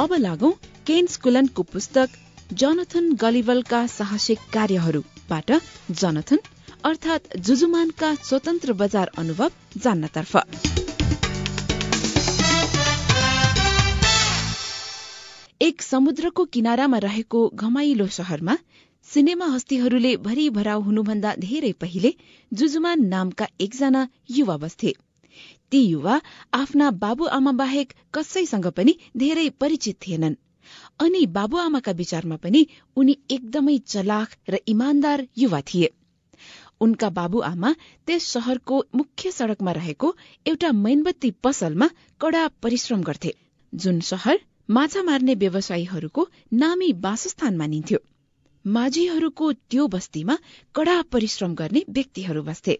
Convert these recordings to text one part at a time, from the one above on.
अब लागौं केन स्कुलनको पुस्तक जोनाथन गलिवलका साहसिक कार्यहरूबाट जोनाथन अर्थात जुजुमानका स्वतन्त्र बजार अनुभव जान्नतर्फ। एक समुद्रको किनारामा रहेको घमाइलो शहरमा सिनेमा हस्तीहरूले भरिभराउ हुनुभन्दा धेरै पहिले जुजुमान नामका एकजना युवा बस्थे ती युवा आफ्ना बाबुआमा बाहेक कसैसँग पनि धेरै परिचित थिएनन्। अनि बाबुआमाका विचारमा पनि उनी एकदमै चलाख र इमान्दार युवा थिए। उनका बाबुआमा त्यस शहरको मुख्य सड़कमा रहेको एउटा मैनबत्ती पसलमा कड़ा परिश्रम गर्थे जुन शहर माछा मार्ने व्यवसायीहरूको नामी वासस्थान मानिन्थ्यो। माझीहरूको त्यो बस्तीमा कड़ा परिश्रम गर्ने व्यक्तिहरू बस्थे।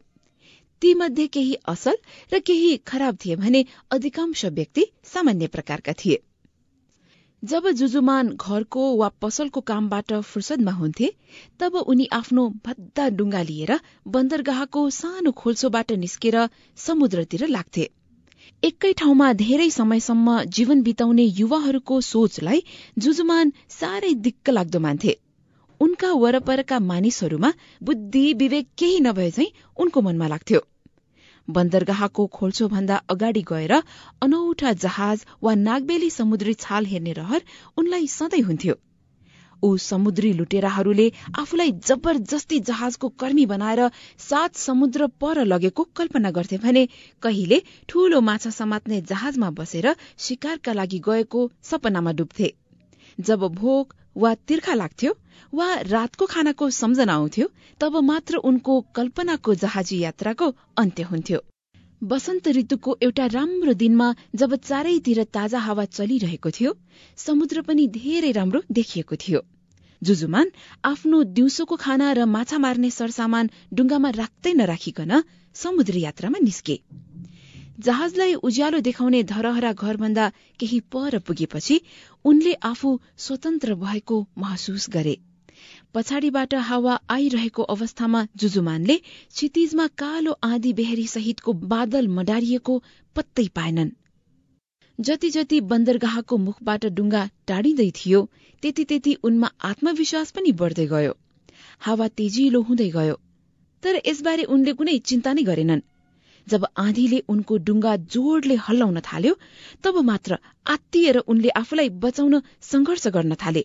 तीमध्ये केही असल र केही खराब थिए भने अधिकांश व्यक्ति सामान्य प्रकारका थिए। जब जुजुमान घरको वा पसलको कामबाट फुर्सदमा हुन्थे तब उनी आफ्नो भद्दा डुङ्गा लिएर बन्दरगाहको सानो खोल्सोबाट निस्केर समुद्रतिर लाग्थे। एकै ठाउँमा धेरै समयसम्म जीवन बिताउने युवाहरूको सोचलाई जुजुमान साह्रै दिक्क लाग्दो मान्थे। उनका वरपरका मानिसहरूमा बुद्धि विवेक केही नभए झै उनको मनमा लाग्थ्यो। बन्दरगाहको खोल्छो भन्दा अगाडि गएर अनौठा जहाज वा नागबेली समुद्री छाल हेर्ने रहर उनलाई सधैँ हुन्थ्यो। ऊ समुद्री लुटेराहरूले आफूलाई जबरजस्ती जहाजको कर्मी बनाएर सात समुद्र पर लगेको कल्पना गर्थे भने कहिले ठूलो माछा समात्ने जहाजमा बसेर शिकारका लागि गएको सपनामा डुब्थे। जब भोक वा तिर्खा लाग्थ्यो वा रातको खानाको सम्झना आउँथ्यो तब मात्र उनको कल्पनाको जहाजी यात्राको अन्त्य हुन्थ्यो। वसन्त ऋतुको एउटा राम्रो दिनमा जब चारैतिर ताजा हावा चलिरहेको थियो समुद्र पनि धेरै राम्रो देखिएको थियो। जुजुमान आफ्नो दिउँसोको खाना र माछा मार्ने सरसामान डुङ्गामा राख्दै नराखिकन समुद्री यात्रामा निस्के। जहाजलाई उज्यालो देखाउने धरहरा घरभन्दा केही पर पुगेपछि उनले आफू स्वतन्त्र भएको महसुस गरे। पछाडिबाट हावा आइरहेको अवस्थामा जुजुमानले क्षितिजमा कालो आँधी बेहरी सहितको बादल मडारिएको पत्तै पाएनन्। जति जति बन्दरगाहको मुखबाट डुङ्गा टाढिँदै थियो त्यति त्यति उनमा आत्मविश्वास पनि बढ्दै गयो। हावा तेजिलो हुँदै गयो। तर यसबारे उनले कुनै चिन्ता नै गरेनन्। जब आँधीले उनको डुङ्गा जोडले हल्लाउन थाल्यो तब मात्र आत्तिएर उनले आफूलाई बचाउन संघर्ष गर्न थाले।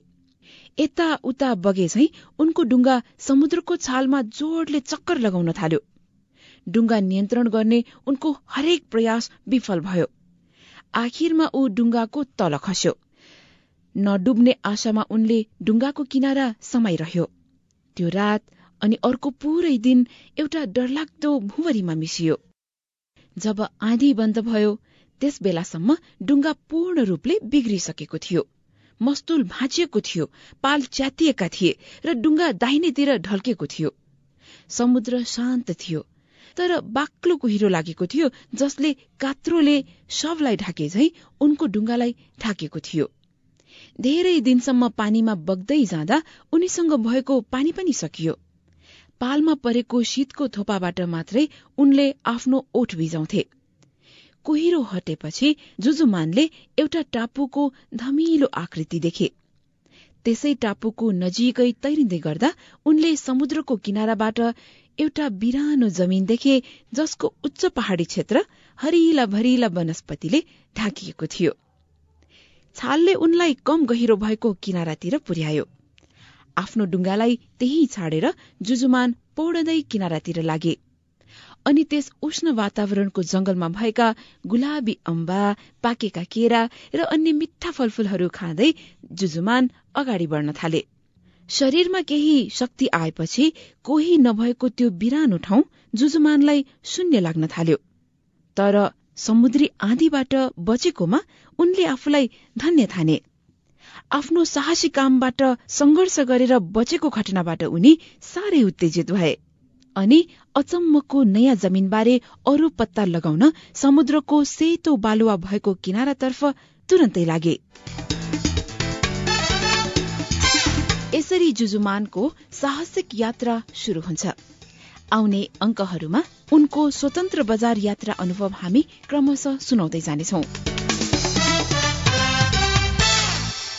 यता उता बगे झै उनको डुङ्गा समुद्रको छालमा जोडले चक्कर लगाउन थाल्यो। डुङ्गा नियन्त्रण गर्ने उनको हरेक प्रयास विफल भयो। आखिरमा ऊ डुङ्गाको तल खस्यो। नडुब्ने आशामा उनले डुङ्गाको किनारा समाइरह्यो त्यो रात अनि अर्को पूरै दिन एउटा डरलाग्दो भुवरीमा मिसियो। जब आँधी बन्द भयो त्यस बेलासम्म डुङ्गा पूर्ण रूपले बिग्रिसकेको थियो। मस्तुल भाँचिएको थियो पाल च्यातिएका थिए र डुङ्गा दाहिनेतिर ढल्केको थियो। समुद्र शान्त थियो तर बाक्लो कुहिरो लागेको थियो जसले कात्रोले शवलाई ढाके झै उनको डुङ्गालाई ढाकेको थियो। धेरै दिनसम्म पानीमा बग्दै जाँदा उनीसँग भएको पानी पनि सकियो। पालमा परेको शीतको थोपाबाट मात्रै उनले आफ्नो ओठ भिजाउँथे। कुहिरो हटेपछि जुजुमानले एउटा टापुको धमिलो आकृति देखे। त्यसै टापुको नजिकै तैरिँदै गर्दा उनले समुद्रको किनाराबाट एउटा बिरानो जमिन देखे जसको उच्च पहाडी क्षेत्र हरिला भरिला वनस्पतिले ढाकिएको थियो। छालले उनलाई कम गहिरो भएको किनारातिर पुर्यायो। आफ्नो डुङ्गालाई त्यही छाडेर जुजुमान पौडदै किनारातिर लागे। अनि त्यस उष्ण वातावरणको जंगलमा भएका गुलाबी अम्बा पाकेका केरा र अन्य मिठा फलफूलहरू खाँदै जुजुमान अगाडि बढ्न थाले। शरीरमा केही शक्ति आएपछि कोही नभएको त्यो बिरानो ठाउँ जुजुमानलाई शून्य लाग्न थाल्यो। तर समुद्री आँधीबाट बचेकोमा उनले आफूलाई धन्य ठाने। आफ्नो साहसी कामबाट संघर्ष गरेर बचेको घटनाबाट उनी साह्रै उत्तेजित भए। अनि अचम्मको नयाँ जमिनबारे अरू पत्ता लगाउन समुद्रको सेतो बालुवा भएको किनारातर्फ तुरन्तै लागे। यसरी जुजुमानको साहसिक यात्रा शुरू हुन्छ। आउने अङ्कहरूमा उनको स्वतन्त्र बजार यात्रा अनुभव हामी क्रमशः सुनाउँदै जानेछौं।